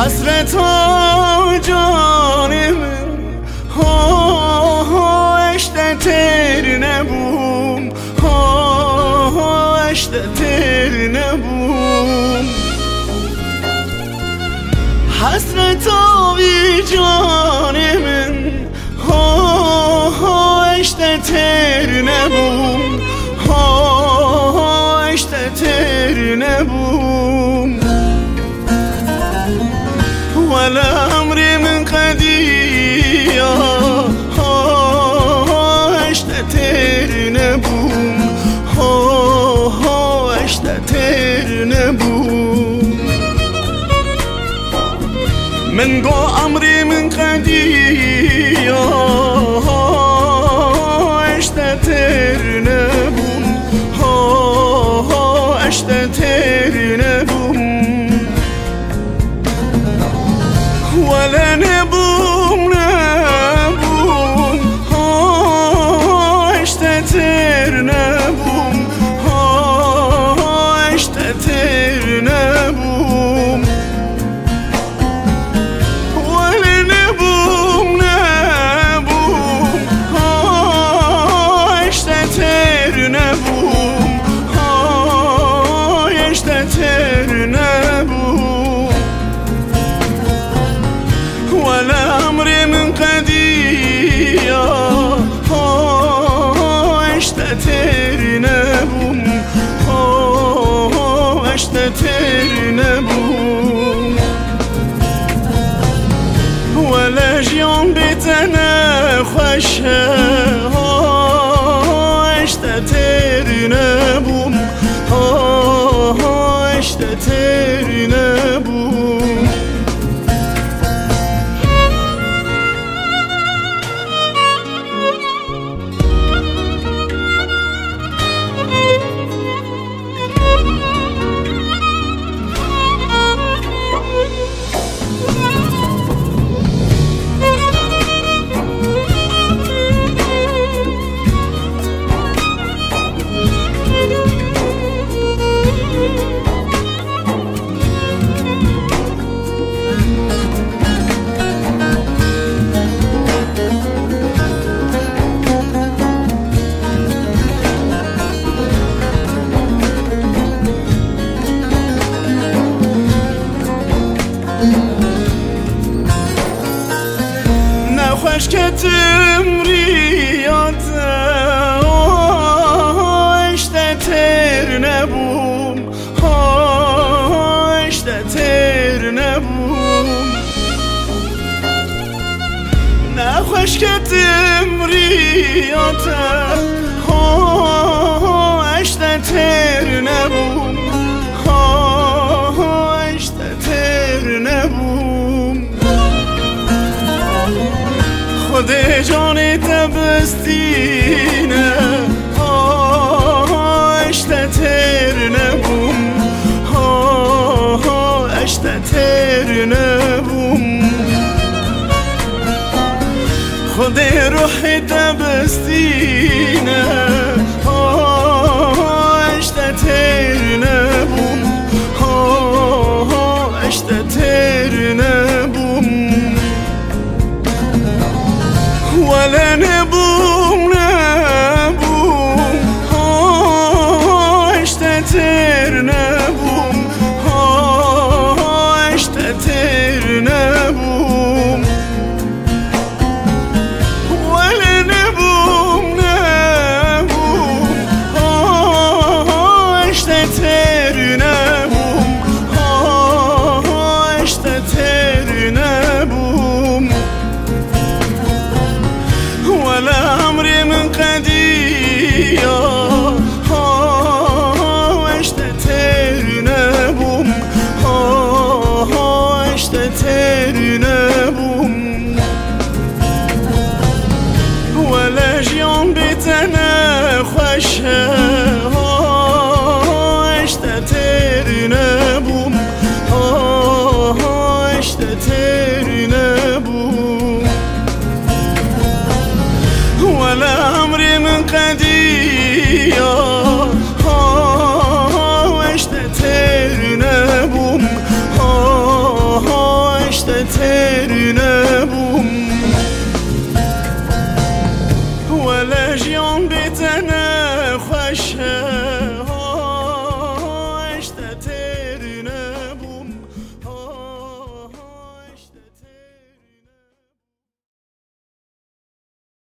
حسرت ها جانم ها ها تر نبوم. ها ها تر نبوم. حسرت آوی جان من. ها تر نبوم. ها ها تر نبوم. ولا امري من قديا ها اشتتر نبوم ها اشتتر نبوم من قو امري من قديا اشتتر نبوم ها اشتتر naše O, oh, ešte teri ne bum oh, oh, O, ešte teri bum. Thank Ne hoş ketim riyatı O işte ter ne bum O işte ter bum. Ne hoş ketim مرد جان تبستینه ها ها اشته تر نبوم ها ها اشته تر نبوم خود روح تبستینه ها ها اشته تر نبوم ها ها اشته تر نبوم Helen Dios.